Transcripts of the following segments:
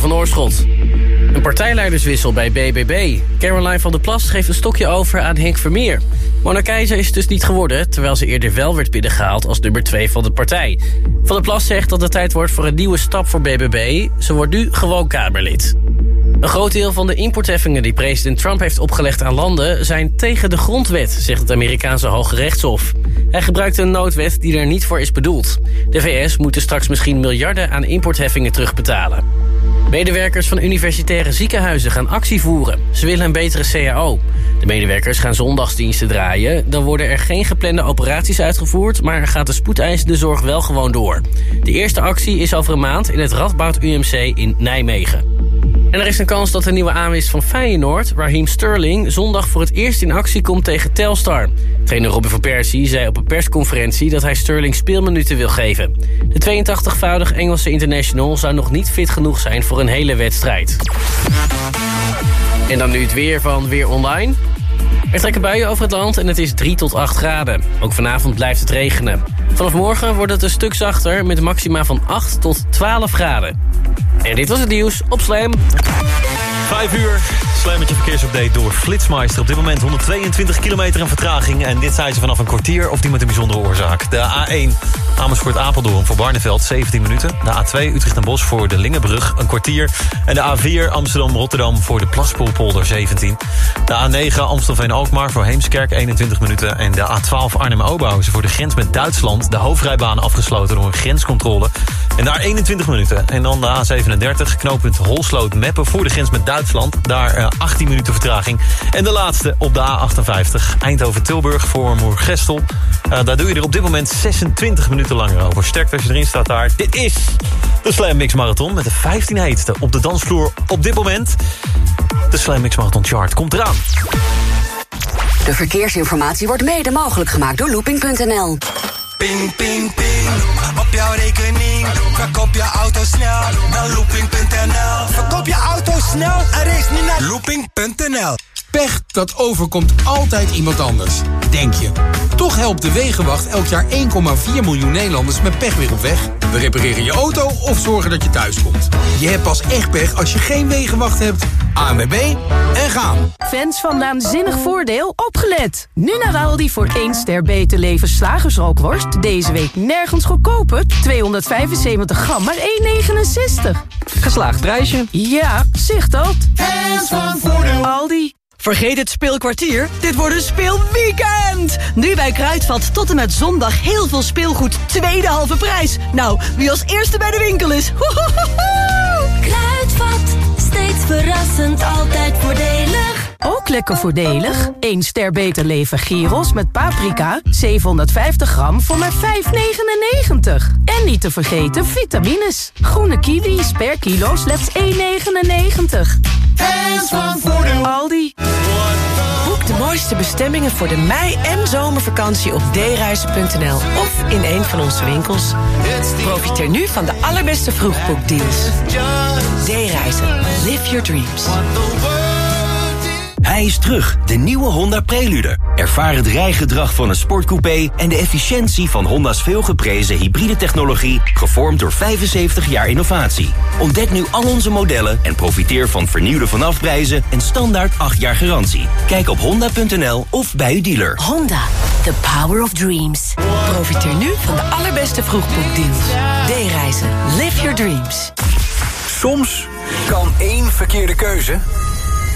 Van Oorschot. Een partijleiderswissel bij BBB. Caroline van der Plas geeft een stokje over aan Henk Vermeer. Mona Keizer is het dus niet geworden... terwijl ze eerder wel werd binnengehaald als nummer 2 van de partij. Van der Plas zegt dat het tijd wordt voor een nieuwe stap voor BBB. Ze wordt nu gewoon Kamerlid. Een groot deel van de importheffingen die president Trump heeft opgelegd aan landen... zijn tegen de grondwet, zegt het Amerikaanse Hoge Rechtshof. Hij gebruikt een noodwet die er niet voor is bedoeld. De VS moeten straks misschien miljarden aan importheffingen terugbetalen. Medewerkers van universitaire ziekenhuizen gaan actie voeren. Ze willen een betere CAO. De medewerkers gaan zondagsdiensten draaien. Dan worden er geen geplande operaties uitgevoerd... maar gaat de spoedeisende zorg wel gewoon door. De eerste actie is over een maand in het Radboud UMC in Nijmegen. En er is een kans dat de nieuwe aanwinst van Feyenoord, Raheem Sterling... zondag voor het eerst in actie komt tegen Telstar. Trainer Robin van Persie zei op een persconferentie... dat hij Sterling speelminuten wil geven. De 82-voudig Engelse international zou nog niet fit genoeg zijn... voor een hele wedstrijd. En dan nu het weer van Weer Online. Er trekken buien over het land en het is 3 tot 8 graden. Ook vanavond blijft het regenen. Vanaf morgen wordt het een stuk zachter met maxima van 8 tot 12 graden. En dit was het nieuws op Slam. 5 uur, Slam met je verkeersupdate door Flitsmeister. Op dit moment 122 kilometer in vertraging. En dit zijn ze vanaf een kwartier of die met een bijzondere oorzaak. De A1 Amersfoort-Apeldoorn voor Barneveld 17 minuten. De A2 Utrecht en Bos voor de Lingenbrug een kwartier. En de A4 Amsterdam-Rotterdam voor de Plaspoelpolder 17. De A9 Amstelveen-Alkmaar voor Heemskerk 21 minuten. En de A12 Arnhem-Oberhausen voor de grens met Duitsland. De hoofdrijbaan afgesloten door een grenscontrole. En daar 21 minuten. En dan de A37 knooppunt Holsloot-Meppen voor de grens met Duitsland. Daar 18 minuten vertraging. En de laatste op de A58 Eindhoven-Tilburg voor Moergestel. Uh, daar doe je er op dit moment 26 minuten langer over. Sterk als je erin staat daar. Dit is de Slam Mix Marathon met de 15 heetste op de dansvloer op dit moment. De Slam Mix Marathon Chart komt eraan. De verkeersinformatie wordt mede mogelijk gemaakt door looping.nl. Ping, ping, ping. Op jouw rekening. Verkoop je auto snel naar looping.nl. Verkoop je auto snel en race niet naar looping.nl. Pech, dat overkomt altijd iemand anders. Denk je. Toch helpt de Wegenwacht elk jaar 1,4 miljoen Nederlanders met pech weer op weg. We repareren je auto of zorgen dat je thuis komt. Je hebt pas echt pech als je geen Wegenwacht hebt. ANWB en gaan. Fans van Naanzinnig Voordeel, opgelet. Nu naar Aldi voor 1 ster beter leven slagersrookworst. Deze week nergens goedkoper. 275 gram, maar 1,69. Geslaagd prijsje. Ja, zicht dat. Fans van Voordeel. Aldi. Vergeet het speelkwartier, dit wordt een speelweekend! Nu bij Kruidvat tot en met zondag heel veel speelgoed, tweede halve prijs. Nou, wie als eerste bij de winkel is, Kruidvat, steeds verrassend, altijd voordelig. Ook lekker voordelig. 1 ster beter leven gyros met paprika. 750 gram voor maar 5,99. En niet te vergeten vitamines. Groene kiwis per kilo slechts 1,99. Fans van Voordeel. Aldi. Boek de mooiste bestemmingen voor de mei- en zomervakantie op dereizen.nl of in een van onze winkels. Profiteer nu van de allerbeste vroegboekdeals. D-reizen. Live your dreams. Hij is terug, de nieuwe Honda Prelude. Ervaar het rijgedrag van een sportcoupé en de efficiëntie van Honda's veelgeprezen hybride technologie, gevormd door 75 jaar innovatie. Ontdek nu al onze modellen en profiteer van vernieuwde vanafprijzen en standaard 8 jaar garantie. Kijk op honda.nl of bij uw dealer. Honda, the power of dreams. Profiteer nu van de allerbeste vroegboekdeals. D-reizen. Live your dreams. Soms kan één verkeerde keuze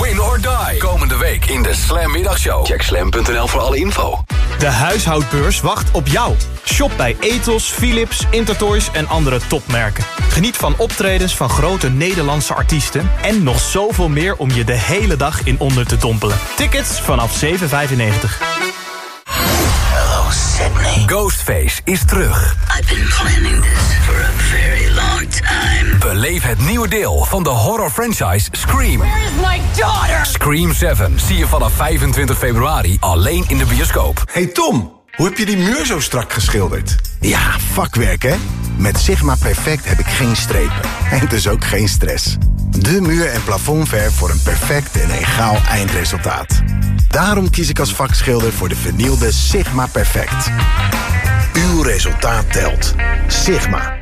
Win or die. Komende week in de Slam Middagshow. Check slam.nl voor alle info. De huishoudbeurs wacht op jou. Shop bij Ethos, Philips, Intertoys en andere topmerken. Geniet van optredens van grote Nederlandse artiesten... en nog zoveel meer om je de hele dag in onder te dompelen. Tickets vanaf 7,95. Hello Sydney. Ghostface is terug. I've been planning this Beleef het nieuwe deel van de horror franchise Scream. Where is my daughter? Scream 7 zie je vanaf 25 februari alleen in de bioscoop. Hey Tom, hoe heb je die muur zo strak geschilderd? Ja, vakwerk hè? Met Sigma Perfect heb ik geen strepen. En dus ook geen stress. De muur- en plafondverf voor een perfect en egaal eindresultaat. Daarom kies ik als vakschilder voor de vernielde Sigma Perfect. Uw resultaat telt. Sigma.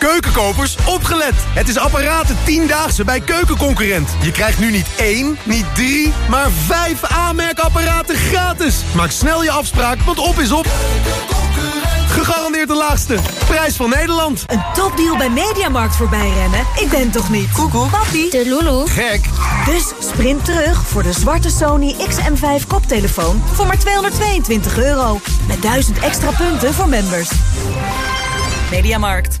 Keukenkopers, opgelet! Het is apparaten 10-daagse bij Keukenconcurrent. Je krijgt nu niet één, niet drie, maar vijf aanmerkapparaten gratis. Maak snel je afspraak, want op is op. Gegarandeerd de laagste. Prijs van Nederland. Een topdeal bij Mediamarkt voorbij rennen? Ik ben toch niet? Koekoek. Papi. De Lulu. Gek. Dus sprint terug voor de zwarte Sony XM5 koptelefoon voor maar 222 euro. Met 1000 extra punten voor members. Mediamarkt.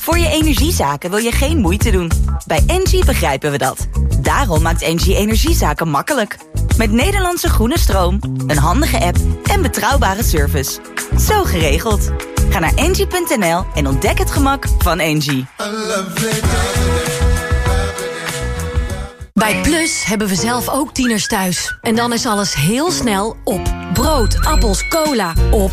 Voor je energiezaken wil je geen moeite doen. Bij Engie begrijpen we dat. Daarom maakt Engie energiezaken makkelijk. Met Nederlandse groene stroom, een handige app en betrouwbare service. Zo geregeld. Ga naar engie.nl en ontdek het gemak van Engie. Bij Plus hebben we zelf ook tieners thuis. En dan is alles heel snel op. Brood, appels, cola, op.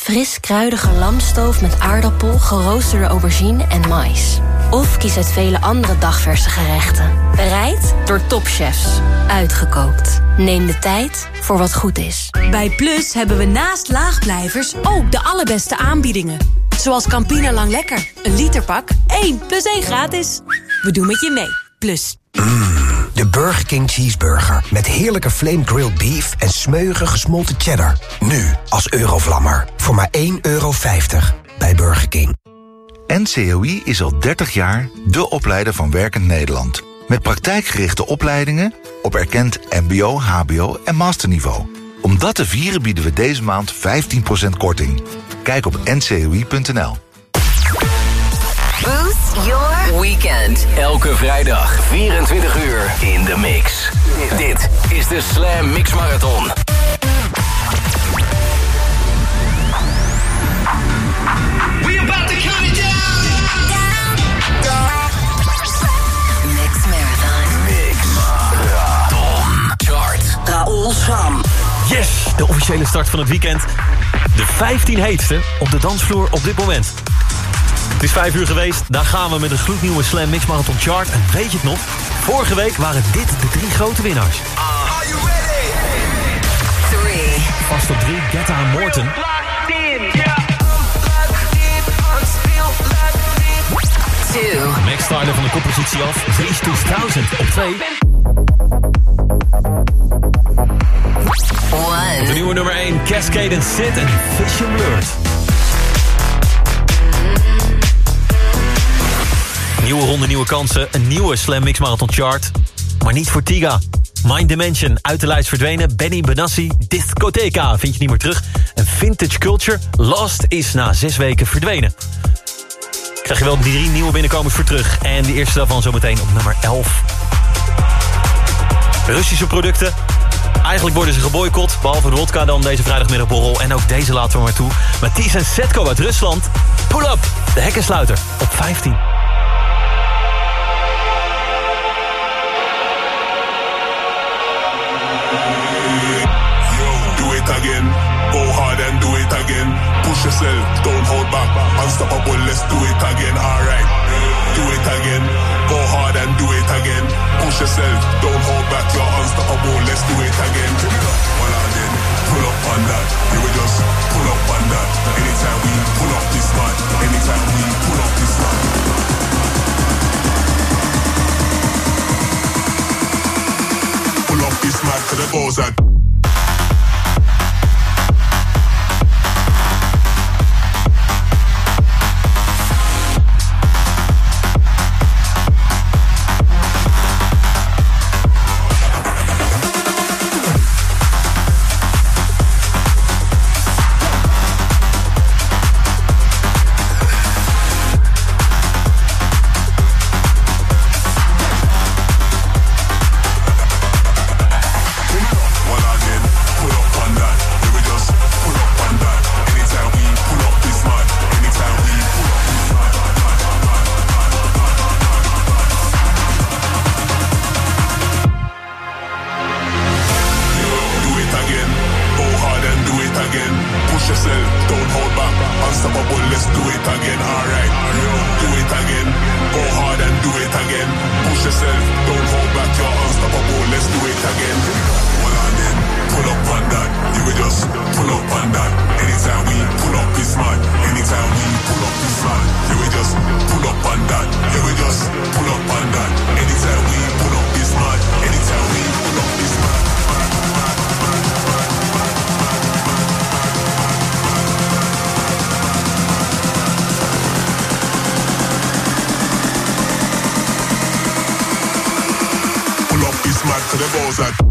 fris kruidige lamstoof met aardappel, geroosterde aubergine en mais. Of kies uit vele andere dagverse gerechten. Bereid door topchefs. Uitgekookt. Neem de tijd voor wat goed is. Bij Plus hebben we naast laagblijvers ook de allerbeste aanbiedingen. Zoals Campina Lang Lekker. Een literpak, 1 plus 1 gratis. We doen met je mee. Plus. De Burger King Cheeseburger. Met heerlijke flame grilled beef en smeuige gesmolten cheddar. Nu als Eurovlammer. Voor maar 1,50 euro bij Burger King. NCOI is al 30 jaar de opleider van Werkend Nederland. Met praktijkgerichte opleidingen op erkend mbo, hbo en masterniveau. Om dat te vieren bieden we deze maand 15% korting. Kijk op ncoi.nl. Weekend. Elke vrijdag 24 uur in de mix. Dit is de Slam Mix Marathon. We about to count it down. Mix Marathon. Mix Marathon. Chart. Raoul Sam. Yes, de officiële start van het weekend. De 15 heetste op de dansvloer op dit moment. Het is 5 uur geweest, daar gaan we met een gloednieuwe Slam Mix Marathon Chart. En weet je het nog? Vorige week waren dit de drie grote winnaars. Vast op 3, Getta en Morton. Max Tyler van de koppositie af. Dries 2000 op 2. Op de nieuwe nummer 1, Cascade and Sid en Vision Blurred. Nieuwe ronde, nieuwe kansen. Een nieuwe Slam Mix Marathon chart. Maar niet voor Tiga. Mind Dimension, uit de lijst verdwenen. Benny Benassi, Discotheca, vind je niet meer terug. En Vintage Culture, Lost, is na zes weken verdwenen. Krijg je wel drie nieuwe binnenkomers voor terug. En de eerste daarvan zometeen op nummer 11. Russische producten. Eigenlijk worden ze geboycott. Behalve de wodka dan deze vrijdagmiddagborrel. En ook deze laten we maar toe. Mathies en Setko uit Rusland. Pull up, de hekkensluiter op 15. again. Go hard and do it again. Push yourself, don't hold back. Unstoppable, let's do it again. Alright, do it again. Go hard and do it again. Push yourself, don't hold back. You're unstoppable, let's do it again. Well, I. Pull up on that. Here we just pull up on that. Anytime we pull up this man. Anytime we pull up this man. Pull up this man to the balls front. Here we just pull up on that. We just pull up on that. Anytime we pull up this man. Anytime we pull up this man. Pull up this man to the balls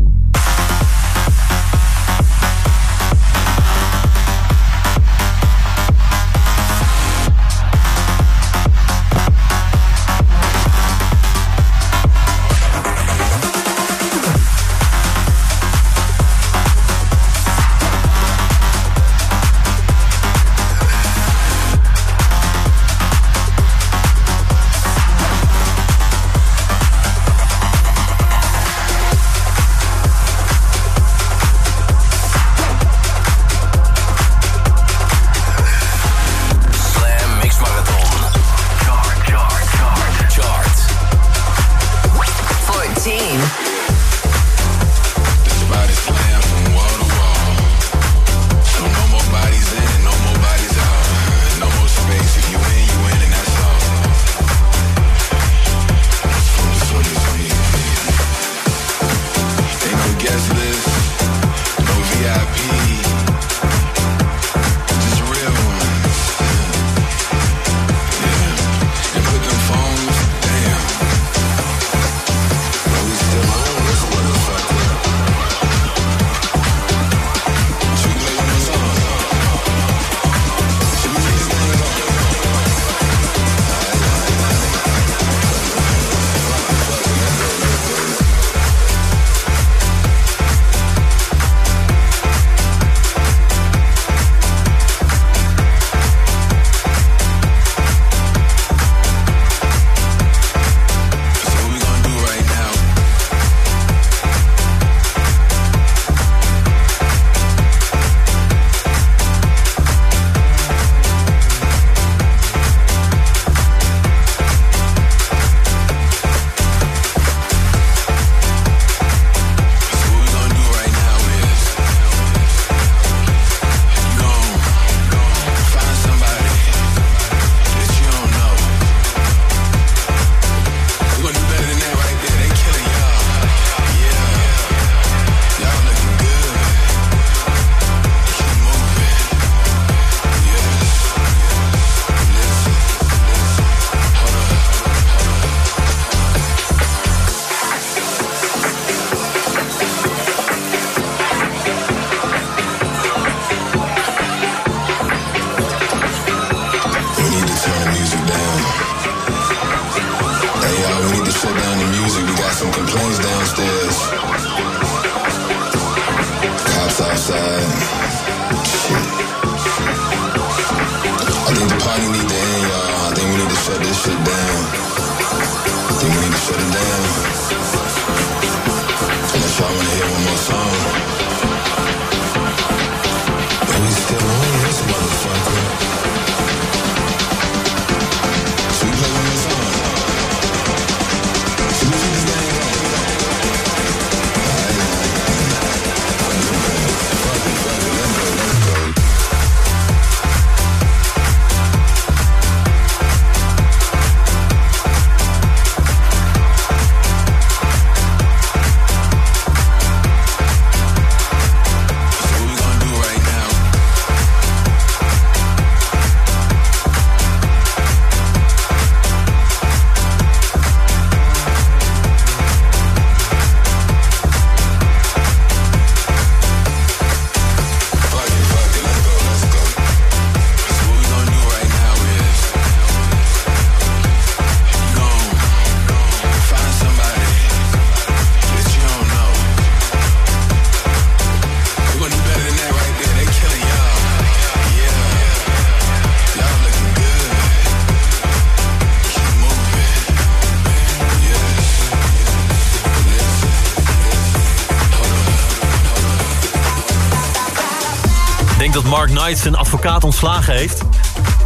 Zijn advocaat ontslagen heeft.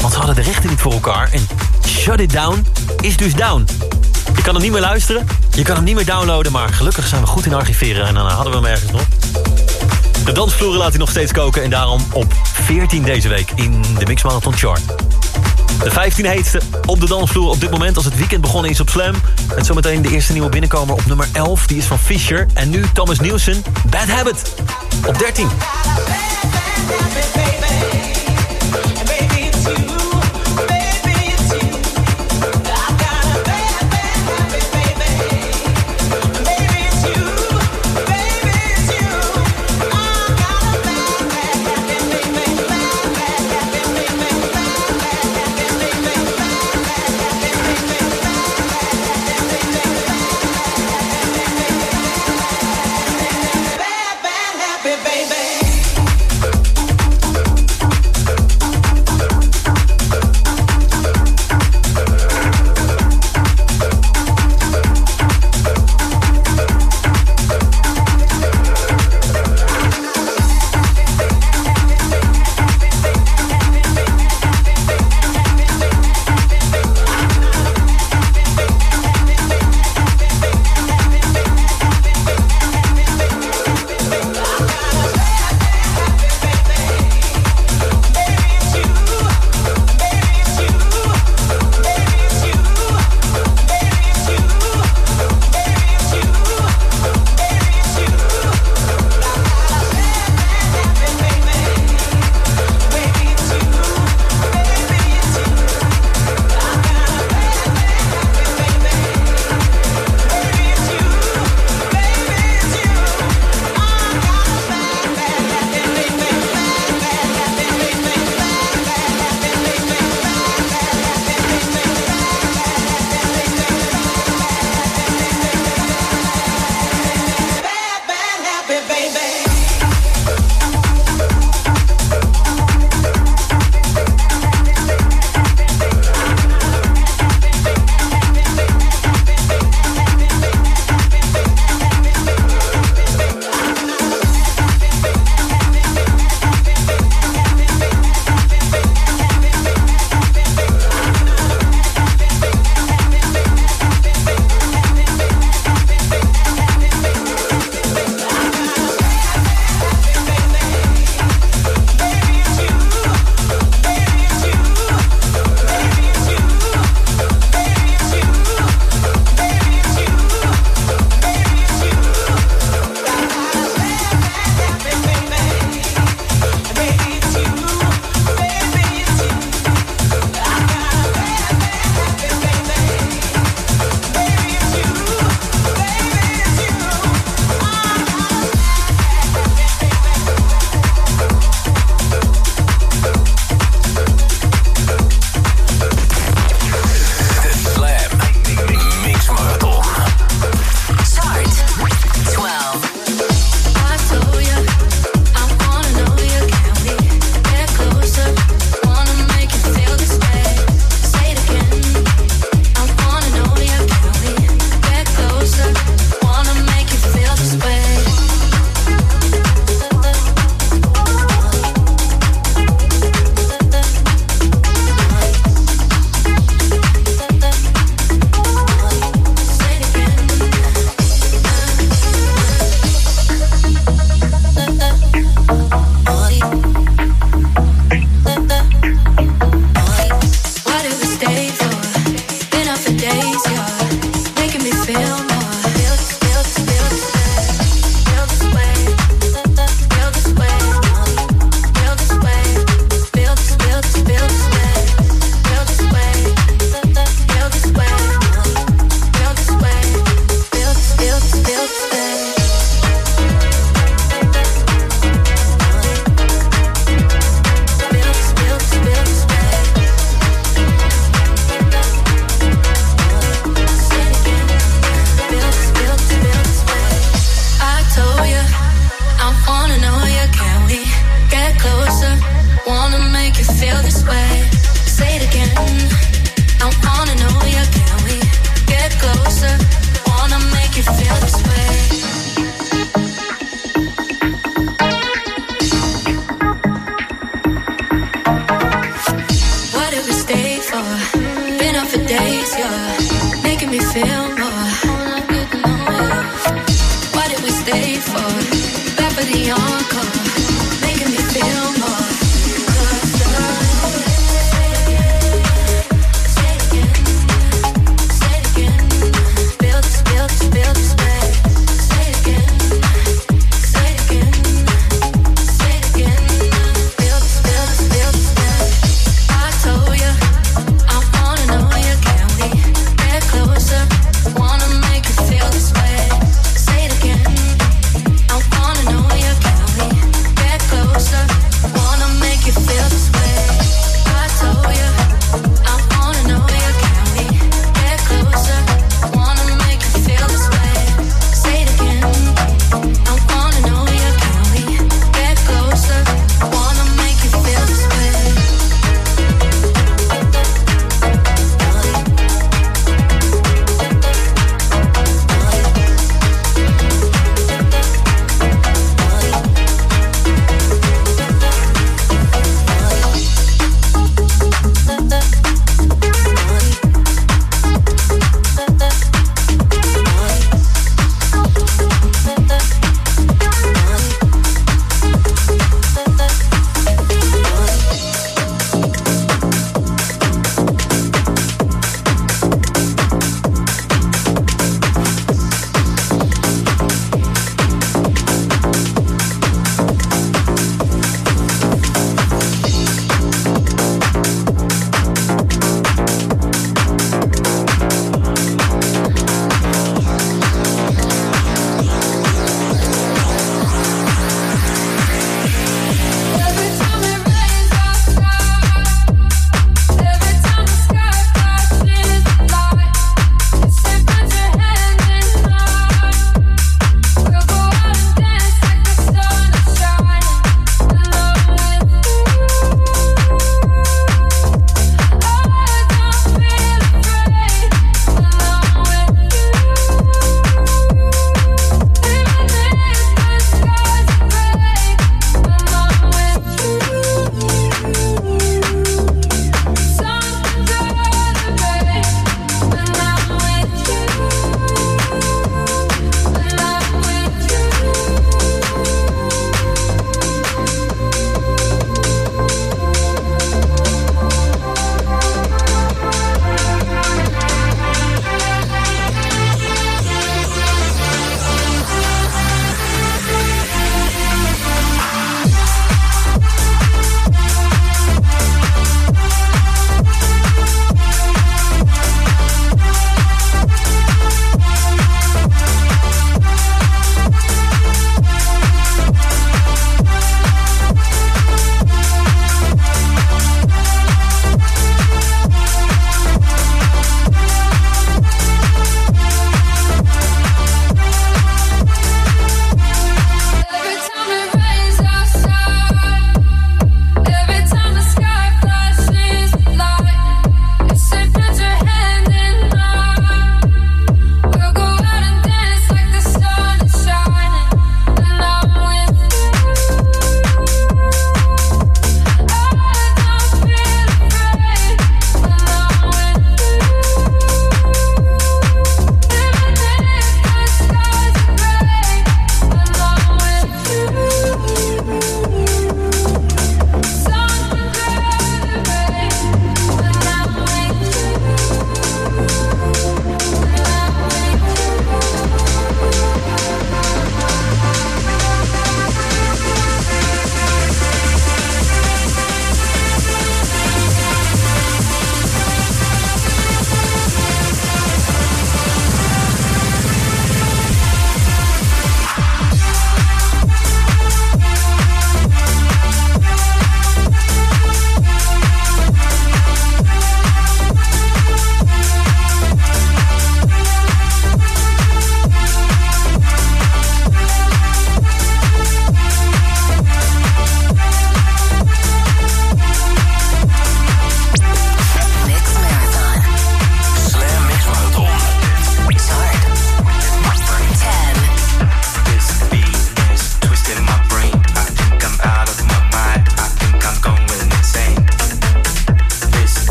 Want ze hadden de rechten niet voor elkaar. En Shut It Down is dus down. Je kan hem niet meer luisteren, je kan hem niet meer downloaden... maar gelukkig zijn we goed in archiveren en dan hadden we hem ergens nog. De dansvloeren laat hij nog steeds koken... en daarom op 14 deze week in de Mix Marathon Chart. De 15 heetste op de dansvloer op dit moment als het weekend begonnen is op Slam. En zometeen de eerste nieuwe binnenkomer op nummer 11. Die is van Fisher. En nu Thomas Nielsen, Bad Habit. Op 13.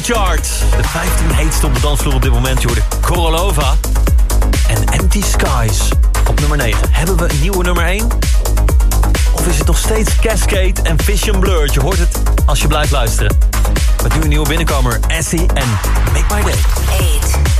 De 15 heetste op de dansvloer op dit moment. Je hoorde Korolova en Empty Skies. Op nummer 9. Hebben we een nieuwe nummer 1? Of is het nog steeds Cascade en Vision blur? Je hoort het als je blijft luisteren. Met nu een nieuwe binnenkomer, Essie en Make My Day. 8.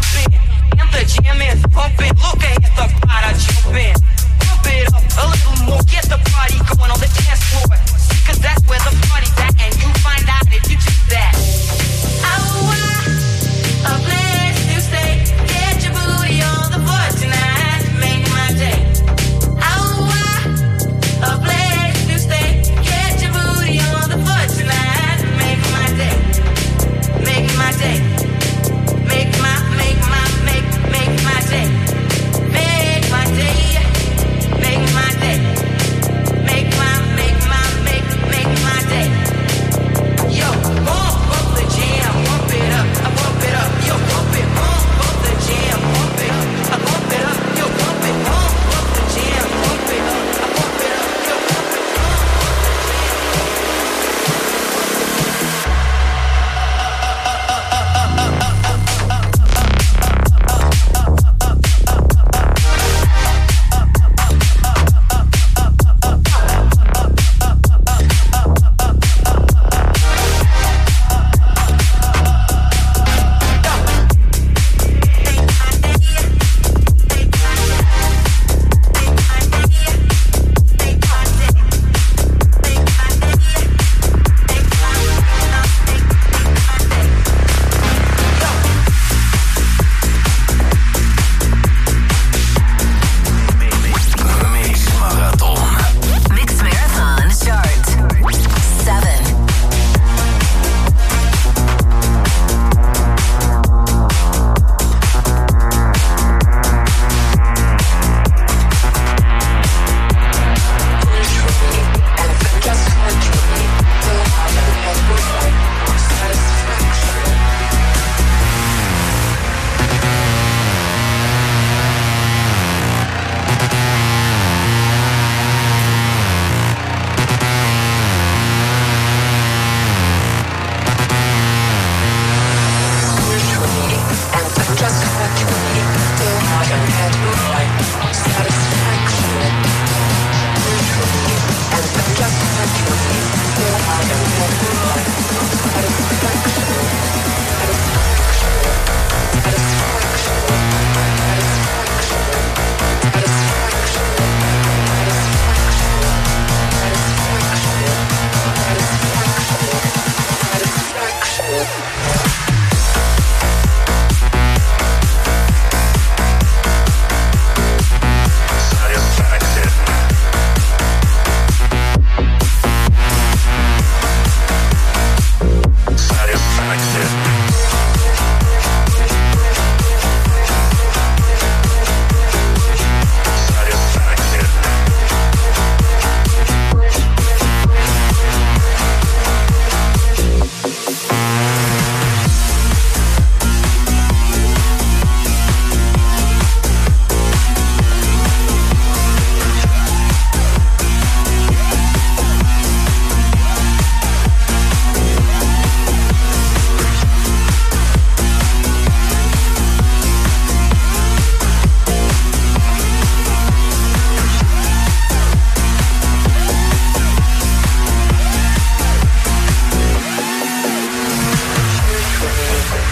jumping, and the gym is pumping.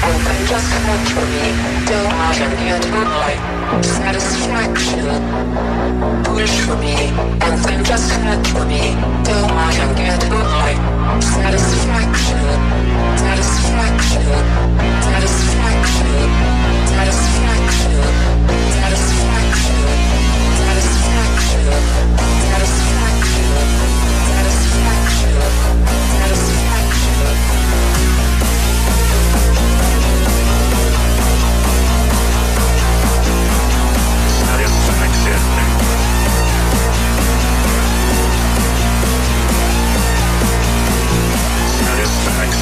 open just for me, delusion and my satisfaction. Push for me, and then just for me, delusion and my satisfaction. Satisfaction, satisfaction, satisfaction, satisfaction, satisfaction. satisfaction.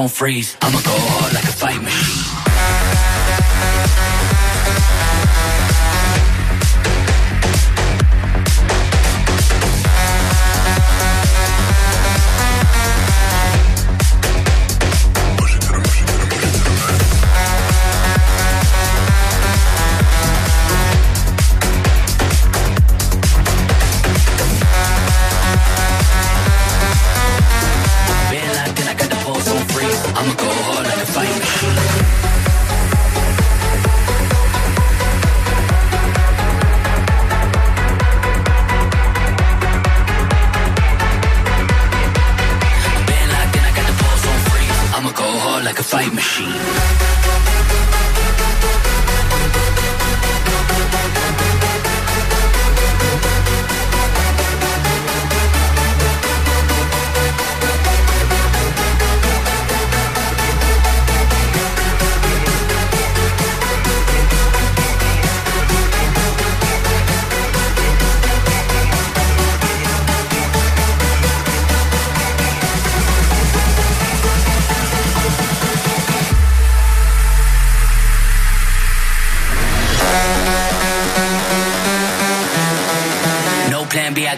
On freeze. I'ma go hard like a fight machine.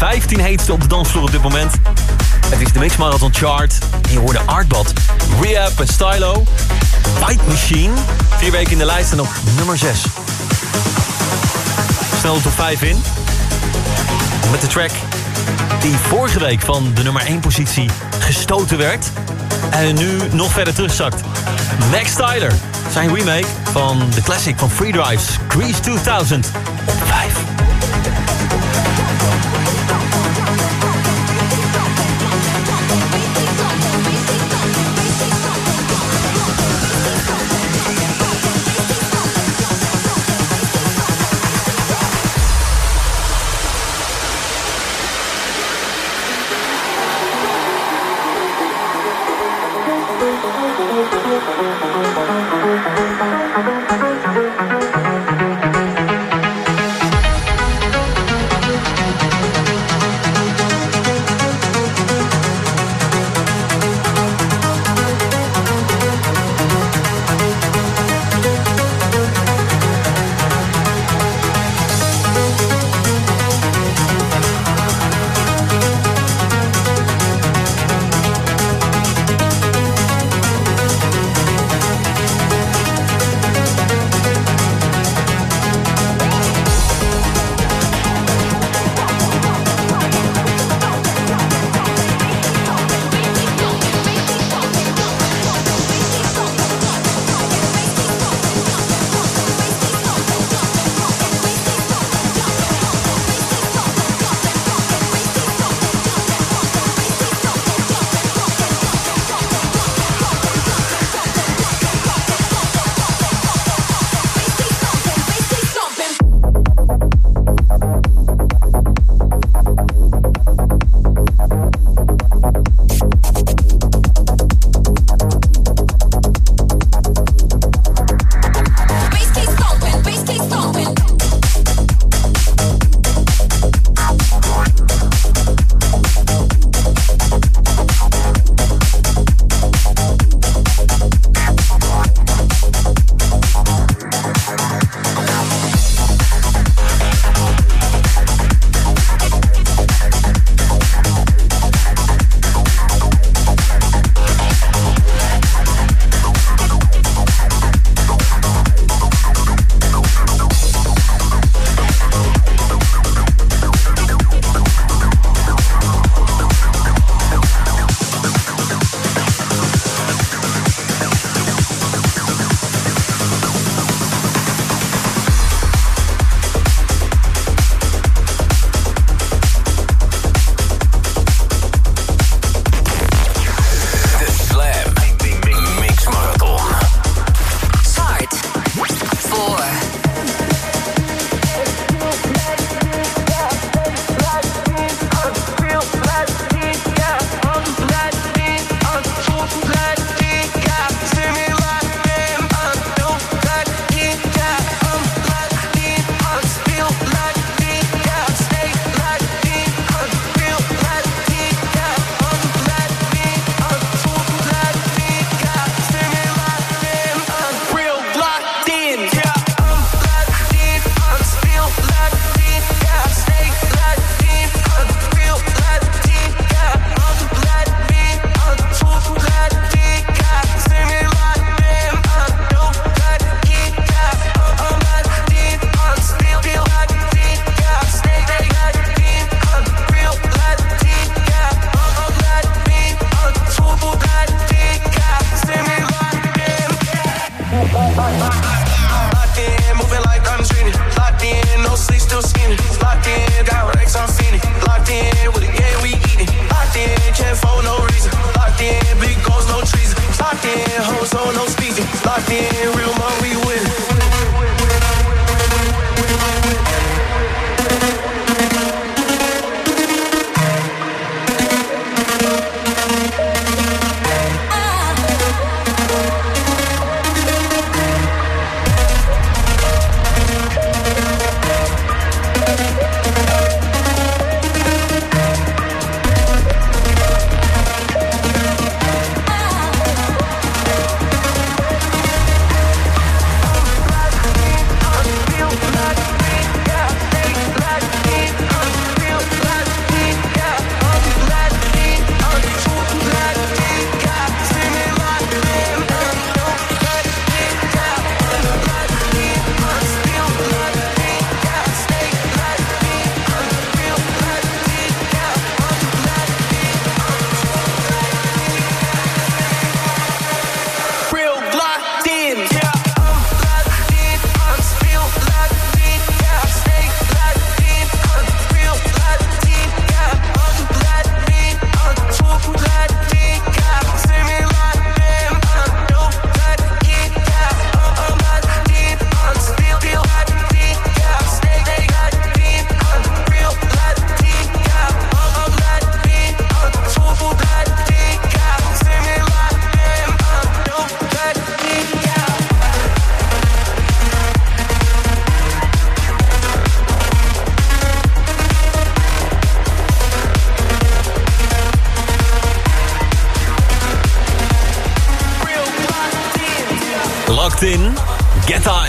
15 heetste op de dansvloer op dit moment. Het is de Mix Marathon Chart. En je hoorde Artbad, Rehab en Stylo. Fight Machine. Vier weken in de lijst en op nummer 6. Snel de top 5 in. Met de track die vorige week van de nummer 1 positie gestoten werd. En nu nog verder terugzakt. Max Tyler, zijn remake van de classic van Free Drives, Grease 2000,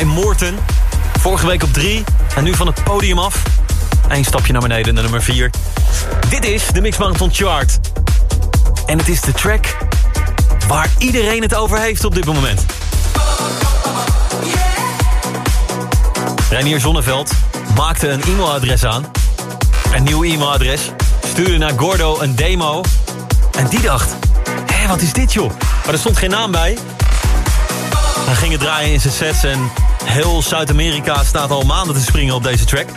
in Moorten. Vorige week op 3 en nu van het podium af. Eén stapje naar beneden, naar nummer 4. Dit is de Mix Marathon Chart. En het is de track waar iedereen het over heeft op dit moment. Reinier Zonneveld maakte een e-mailadres aan. Een nieuw e-mailadres. Stuurde naar Gordo een demo. En die dacht, hé, wat is dit joh? Maar er stond geen naam bij. Hij ging het draaien in zijn sets en heel Zuid-Amerika staat al maanden te springen op deze track.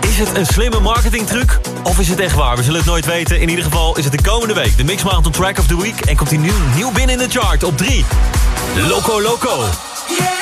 Is het een slimme marketingtruc of is het echt waar? We zullen het nooit weten. In ieder geval is het de komende week de Mix Marathon Track of the Week... en komt hij nieuw, nieuw binnen in de chart op 3. Loco Loco. Loco,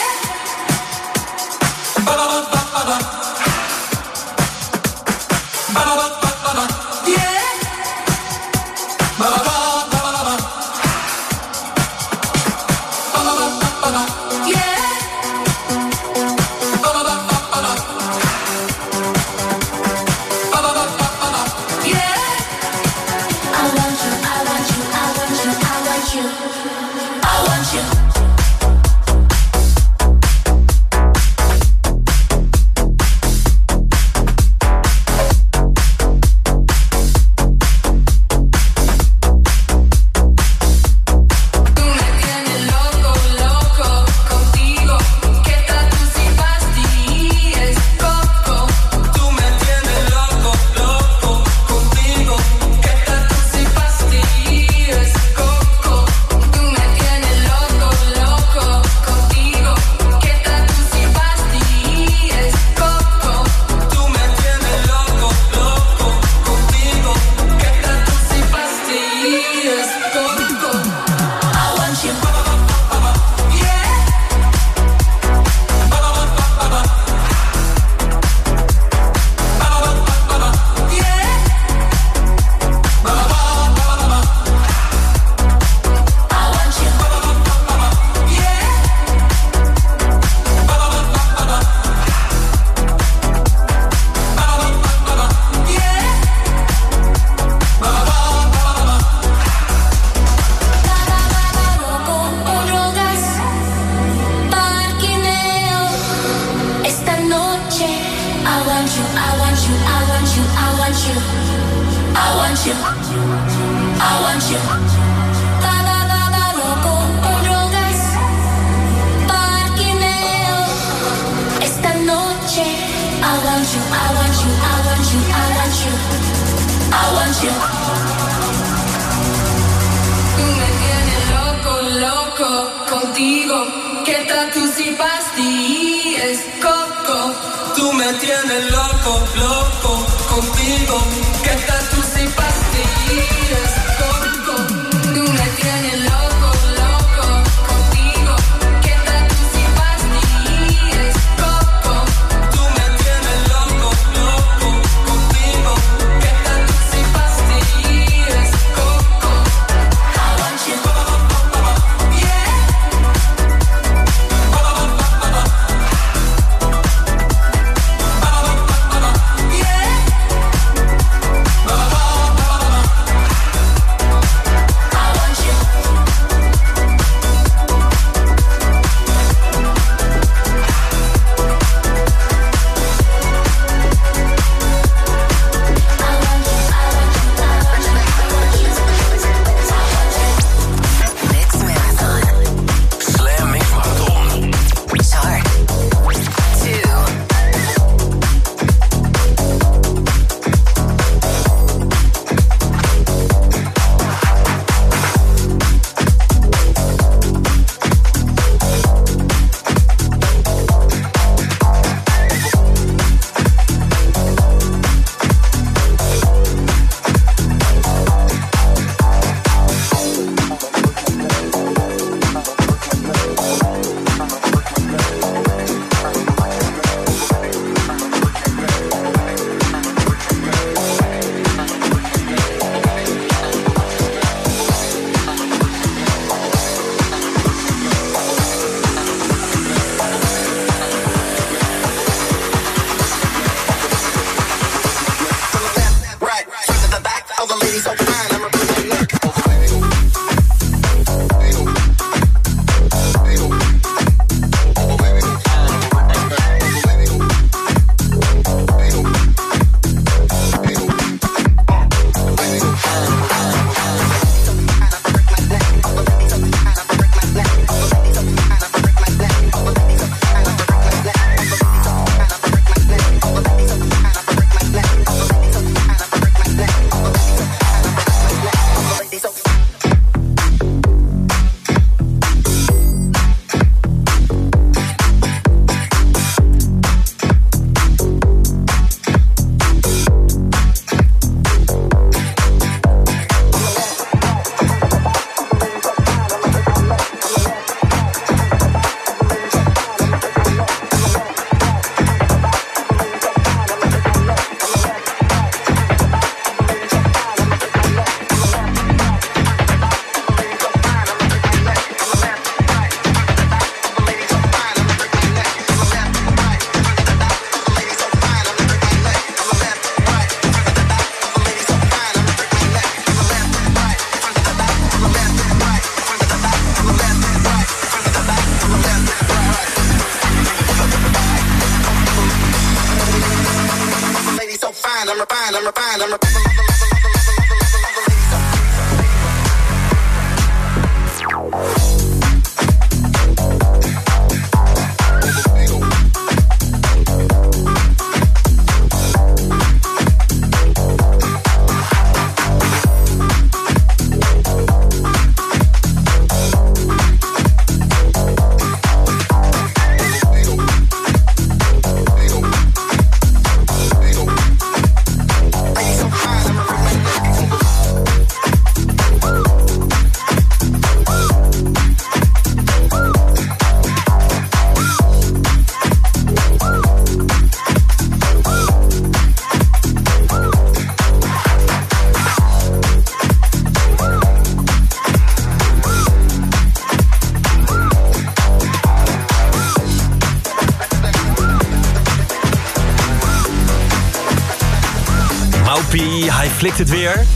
Maupie, hij flikt het weer.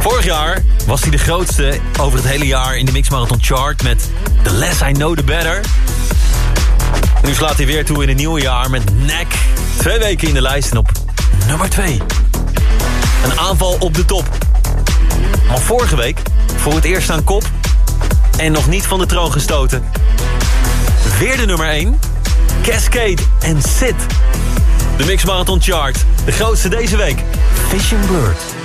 Vorig jaar was hij de grootste over het hele jaar in de Mix Marathon Chart... met The Less I Know The Better. Nu slaat hij weer toe in het nieuwe jaar met Nek. Twee weken in de lijst en op nummer 2. Een aanval op de top. Maar vorige week voor het eerst aan kop... en nog niet van de troon gestoten. Weer de nummer 1. Cascade en Sid. De Mix Marathon Chart. De grootste deze week. Vision Blurred.